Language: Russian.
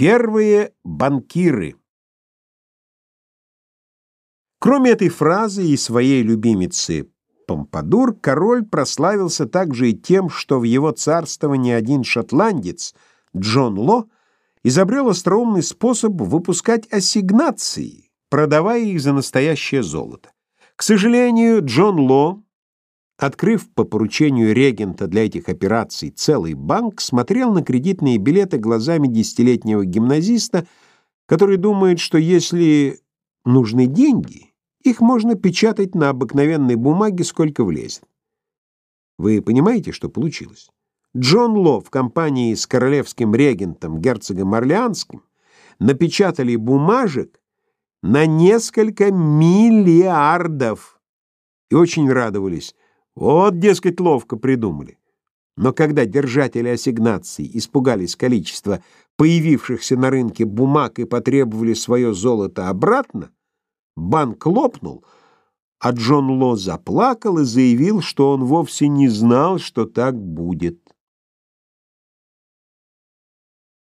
Первые банкиры. Кроме этой фразы и своей любимицы Помпадур, король прославился также и тем, что в его царствовании один шотландец, Джон Ло, изобрел остроумный способ выпускать ассигнации, продавая их за настоящее золото. К сожалению, Джон Ло Открыв по поручению регента для этих операций целый банк, смотрел на кредитные билеты глазами десятилетнего гимназиста, который думает, что если нужны деньги, их можно печатать на обыкновенной бумаге, сколько влезет. Вы понимаете, что получилось? Джон Ло в компании с королевским регентом, герцогом Орлеанским, напечатали бумажек на несколько миллиардов и очень радовались. Вот, дескать, ловко придумали. Но когда держатели ассигнаций испугались количества появившихся на рынке бумаг и потребовали свое золото обратно, банк лопнул, а Джон Ло заплакал и заявил, что он вовсе не знал, что так будет.